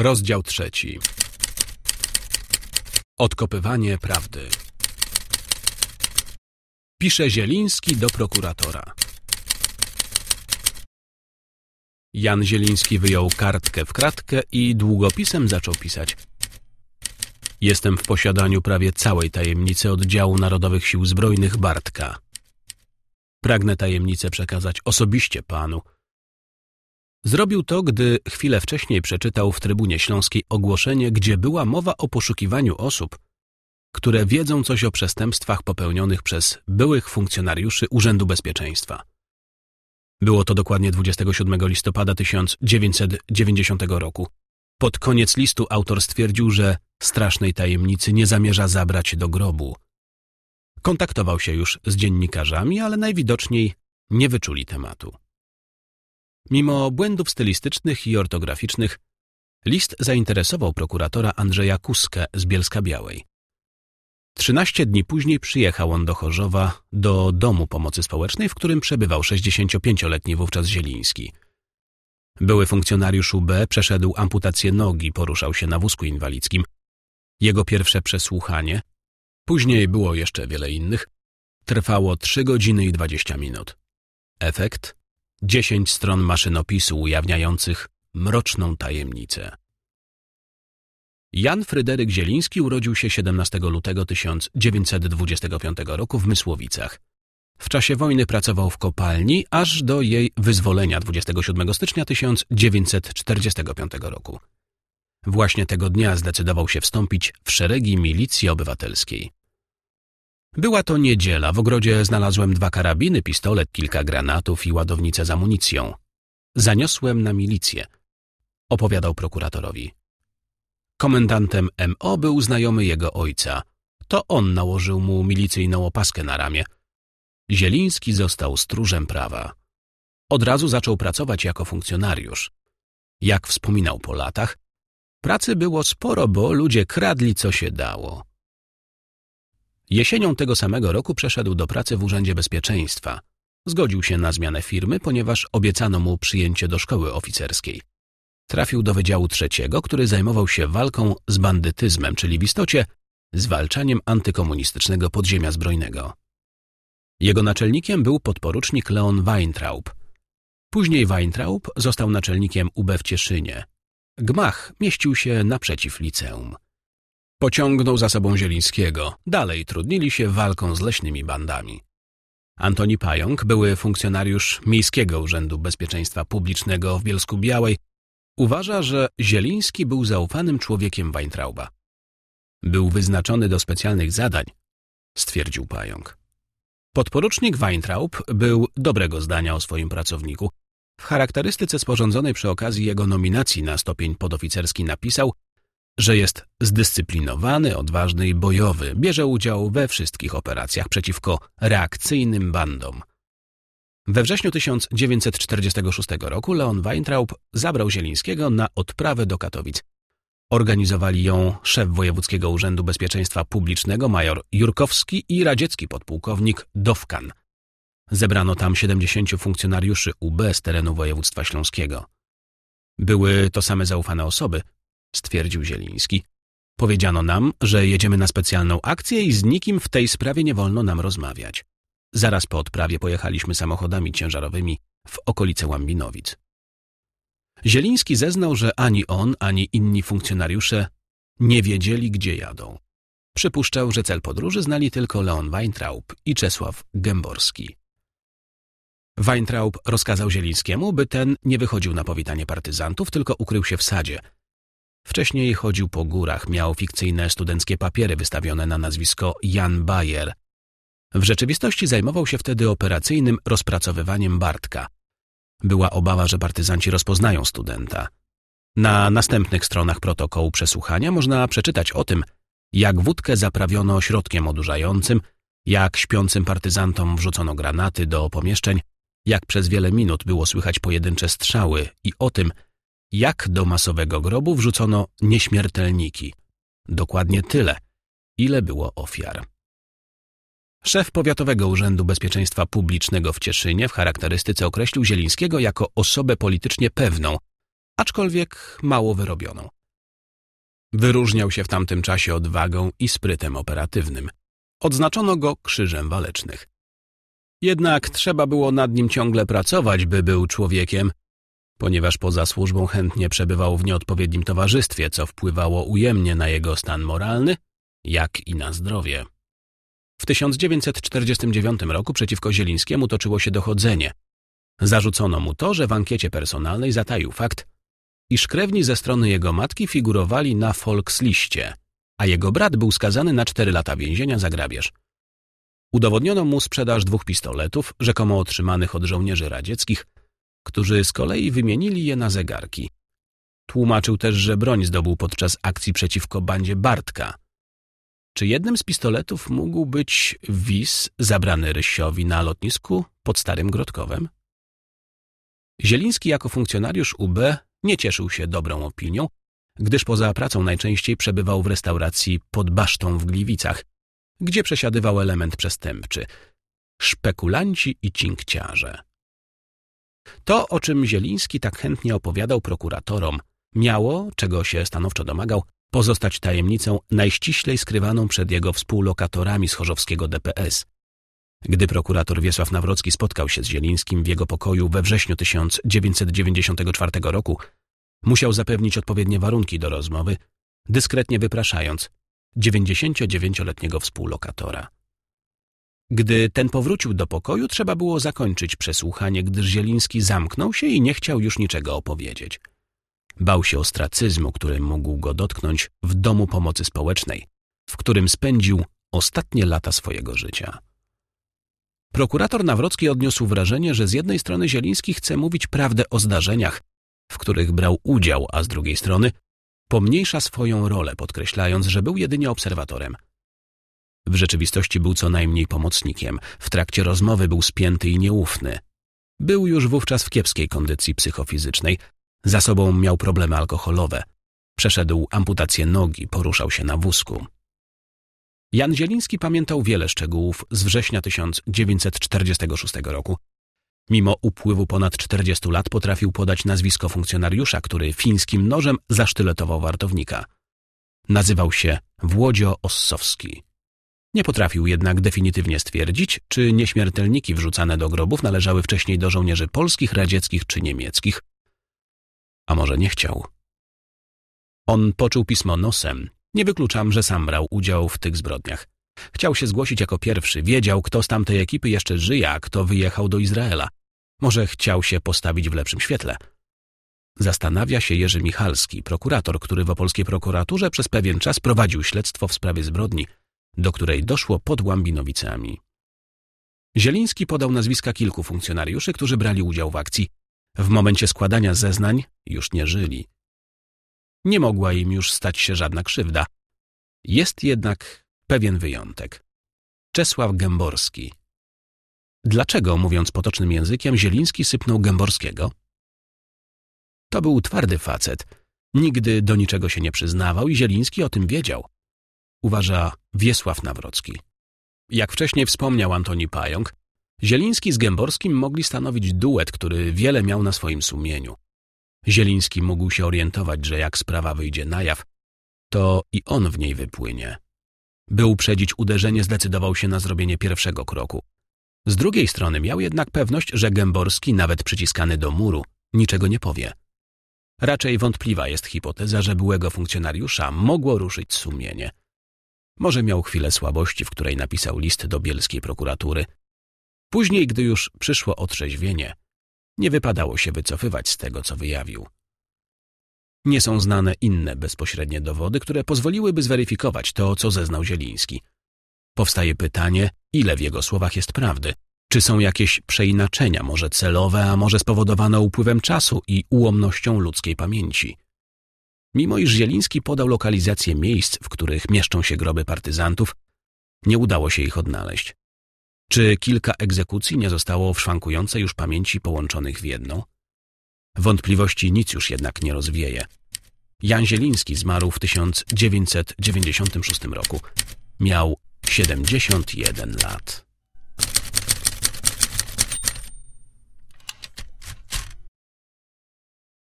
Rozdział trzeci. Odkopywanie prawdy. Pisze Zieliński do prokuratora. Jan Zieliński wyjął kartkę w kratkę i długopisem zaczął pisać. Jestem w posiadaniu prawie całej tajemnicy oddziału Narodowych Sił Zbrojnych Bartka. Pragnę tajemnicę przekazać osobiście panu. Zrobił to, gdy chwilę wcześniej przeczytał w Trybunie Śląskiej ogłoszenie, gdzie była mowa o poszukiwaniu osób, które wiedzą coś o przestępstwach popełnionych przez byłych funkcjonariuszy Urzędu Bezpieczeństwa. Było to dokładnie 27 listopada 1990 roku. Pod koniec listu autor stwierdził, że strasznej tajemnicy nie zamierza zabrać do grobu. Kontaktował się już z dziennikarzami, ale najwidoczniej nie wyczuli tematu. Mimo błędów stylistycznych i ortograficznych, list zainteresował prokuratora Andrzeja Kuskę z Bielska Białej. Trzynaście dni później przyjechał on do Chorzowa, do domu pomocy społecznej, w którym przebywał 65-letni wówczas Zieliński. Były funkcjonariusz UB przeszedł amputację nogi, poruszał się na wózku inwalidzkim. Jego pierwsze przesłuchanie, później było jeszcze wiele innych, trwało 3 godziny i 20 minut. Efekt? 10 stron maszynopisu ujawniających mroczną tajemnicę. Jan Fryderyk Zieliński urodził się 17 lutego 1925 roku w Mysłowicach. W czasie wojny pracował w kopalni, aż do jej wyzwolenia 27 stycznia 1945 roku. Właśnie tego dnia zdecydował się wstąpić w szeregi milicji obywatelskiej. Była to niedziela, w ogrodzie znalazłem dwa karabiny, pistolet, kilka granatów i ładownicę z amunicją. Zaniosłem na milicję, opowiadał prokuratorowi. Komendantem MO był znajomy jego ojca. To on nałożył mu milicyjną opaskę na ramię. Zieliński został stróżem prawa. Od razu zaczął pracować jako funkcjonariusz. Jak wspominał po latach, pracy było sporo, bo ludzie kradli co się dało. Jesienią tego samego roku przeszedł do pracy w Urzędzie Bezpieczeństwa. Zgodził się na zmianę firmy, ponieważ obiecano mu przyjęcie do szkoły oficerskiej. Trafił do Wydziału Trzeciego, który zajmował się walką z bandytyzmem, czyli w istocie zwalczaniem antykomunistycznego podziemia zbrojnego. Jego naczelnikiem był podporucznik Leon Weintraub. Później Weintraub został naczelnikiem UB w Cieszynie. Gmach mieścił się naprzeciw liceum. Pociągnął za sobą Zielińskiego. Dalej trudnili się walką z leśnymi bandami. Antoni Pająk, były funkcjonariusz Miejskiego Urzędu Bezpieczeństwa Publicznego w Bielsku Białej, uważa, że Zieliński był zaufanym człowiekiem Weintrauba. Był wyznaczony do specjalnych zadań, stwierdził Pająk. Podporucznik Weintraub był dobrego zdania o swoim pracowniku. W charakterystyce sporządzonej przy okazji jego nominacji na stopień podoficerski napisał, że jest zdyscyplinowany, odważny i bojowy, bierze udział we wszystkich operacjach przeciwko reakcyjnym bandom. We wrześniu 1946 roku Leon Weintraub zabrał Zielińskiego na odprawę do Katowic. Organizowali ją szef Wojewódzkiego Urzędu Bezpieczeństwa Publicznego major Jurkowski i radziecki podpułkownik Dowkan. Zebrano tam 70 funkcjonariuszy UB z terenu województwa śląskiego. Były to same zaufane osoby, stwierdził Zieliński. Powiedziano nam, że jedziemy na specjalną akcję i z nikim w tej sprawie nie wolno nam rozmawiać. Zaraz po odprawie pojechaliśmy samochodami ciężarowymi w okolice Łambinowic. Zieliński zeznał, że ani on, ani inni funkcjonariusze nie wiedzieli, gdzie jadą. Przypuszczał, że cel podróży znali tylko Leon Weintraub i Czesław Gęborski. Weintraub rozkazał Zielińskiemu, by ten nie wychodził na powitanie partyzantów, tylko ukrył się w sadzie. Wcześniej chodził po górach, miał fikcyjne studenckie papiery wystawione na nazwisko Jan Bayer. W rzeczywistości zajmował się wtedy operacyjnym rozpracowywaniem Bartka – była obawa, że partyzanci rozpoznają studenta. Na następnych stronach protokołu przesłuchania można przeczytać o tym, jak wódkę zaprawiono środkiem odurzającym, jak śpiącym partyzantom wrzucono granaty do pomieszczeń, jak przez wiele minut było słychać pojedyncze strzały i o tym, jak do masowego grobu wrzucono nieśmiertelniki. Dokładnie tyle, ile było ofiar. Szef Powiatowego Urzędu Bezpieczeństwa Publicznego w Cieszynie w charakterystyce określił Zielińskiego jako osobę politycznie pewną, aczkolwiek mało wyrobioną. Wyróżniał się w tamtym czasie odwagą i sprytem operatywnym. Odznaczono go krzyżem walecznych. Jednak trzeba było nad nim ciągle pracować, by był człowiekiem, ponieważ poza służbą chętnie przebywał w nieodpowiednim towarzystwie, co wpływało ujemnie na jego stan moralny, jak i na zdrowie. W 1949 roku przeciwko Zielińskiemu toczyło się dochodzenie. Zarzucono mu to, że w ankiecie personalnej zataił fakt, iż krewni ze strony jego matki figurowali na Volksliście, a jego brat był skazany na cztery lata więzienia za grabież. Udowodniono mu sprzedaż dwóch pistoletów, rzekomo otrzymanych od żołnierzy radzieckich, którzy z kolei wymienili je na zegarki. Tłumaczył też, że broń zdobył podczas akcji przeciwko bandzie Bartka. Czy jednym z pistoletów mógł być wis zabrany Rysiowi na lotnisku pod Starym Grodkowem? Zieliński jako funkcjonariusz UB nie cieszył się dobrą opinią, gdyż poza pracą najczęściej przebywał w restauracji pod basztą w Gliwicach, gdzie przesiadywał element przestępczy – szpekulanci i cinkciarze. To, o czym Zieliński tak chętnie opowiadał prokuratorom, miało, czego się stanowczo domagał, pozostać tajemnicą najściślej skrywaną przed jego współlokatorami z chorzowskiego DPS. Gdy prokurator Wiesław Nawrocki spotkał się z Zielińskim w jego pokoju we wrześniu 1994 roku, musiał zapewnić odpowiednie warunki do rozmowy, dyskretnie wypraszając 99-letniego współlokatora. Gdy ten powrócił do pokoju, trzeba było zakończyć przesłuchanie, gdyż Zieliński zamknął się i nie chciał już niczego opowiedzieć. Bał się ostracyzmu, który mógł go dotknąć w domu pomocy społecznej, w którym spędził ostatnie lata swojego życia. Prokurator Nawrocki odniósł wrażenie, że z jednej strony Zieliński chce mówić prawdę o zdarzeniach, w których brał udział, a z drugiej strony pomniejsza swoją rolę, podkreślając, że był jedynie obserwatorem – w rzeczywistości był co najmniej pomocnikiem. W trakcie rozmowy był spięty i nieufny. Był już wówczas w kiepskiej kondycji psychofizycznej. Za sobą miał problemy alkoholowe. Przeszedł amputację nogi, poruszał się na wózku. Jan Zieliński pamiętał wiele szczegółów z września 1946 roku. Mimo upływu ponad 40 lat potrafił podać nazwisko funkcjonariusza, który fińskim nożem zasztyletował wartownika. Nazywał się Włodzio Ossowski. Nie potrafił jednak definitywnie stwierdzić, czy nieśmiertelniki wrzucane do grobów należały wcześniej do żołnierzy polskich, radzieckich czy niemieckich. A może nie chciał? On poczuł pismo nosem. Nie wykluczam, że sam brał udział w tych zbrodniach. Chciał się zgłosić jako pierwszy, wiedział, kto z tamtej ekipy jeszcze żyje, a kto wyjechał do Izraela. Może chciał się postawić w lepszym świetle. Zastanawia się Jerzy Michalski, prokurator, który w opolskiej prokuraturze przez pewien czas prowadził śledztwo w sprawie zbrodni – do której doszło pod Łambinowicami. Zieliński podał nazwiska kilku funkcjonariuszy, którzy brali udział w akcji. W momencie składania zeznań już nie żyli. Nie mogła im już stać się żadna krzywda. Jest jednak pewien wyjątek. Czesław Gęborski. Dlaczego, mówiąc potocznym językiem, Zieliński sypnął Gęborskiego? To był twardy facet. Nigdy do niczego się nie przyznawał i Zieliński o tym wiedział uważa Wiesław Nawrocki. Jak wcześniej wspomniał Antoni Pająk, Zieliński z Gęborskim mogli stanowić duet, który wiele miał na swoim sumieniu. Zieliński mógł się orientować, że jak sprawa wyjdzie na jaw, to i on w niej wypłynie. By uprzedzić uderzenie, zdecydował się na zrobienie pierwszego kroku. Z drugiej strony miał jednak pewność, że Gęborski, nawet przyciskany do muru, niczego nie powie. Raczej wątpliwa jest hipoteza, że byłego funkcjonariusza mogło ruszyć sumienie. Może miał chwilę słabości, w której napisał list do bielskiej prokuratury. Później, gdy już przyszło otrzeźwienie, nie wypadało się wycofywać z tego, co wyjawił. Nie są znane inne bezpośrednie dowody, które pozwoliłyby zweryfikować to, co zeznał Zieliński. Powstaje pytanie, ile w jego słowach jest prawdy. Czy są jakieś przeinaczenia, może celowe, a może spowodowane upływem czasu i ułomnością ludzkiej pamięci? Mimo iż Zieliński podał lokalizację miejsc, w których mieszczą się groby partyzantów, nie udało się ich odnaleźć. Czy kilka egzekucji nie zostało w szwankującej już pamięci połączonych w jedną? Wątpliwości nic już jednak nie rozwieje. Jan Zieliński zmarł w 1996 roku. Miał 71 lat.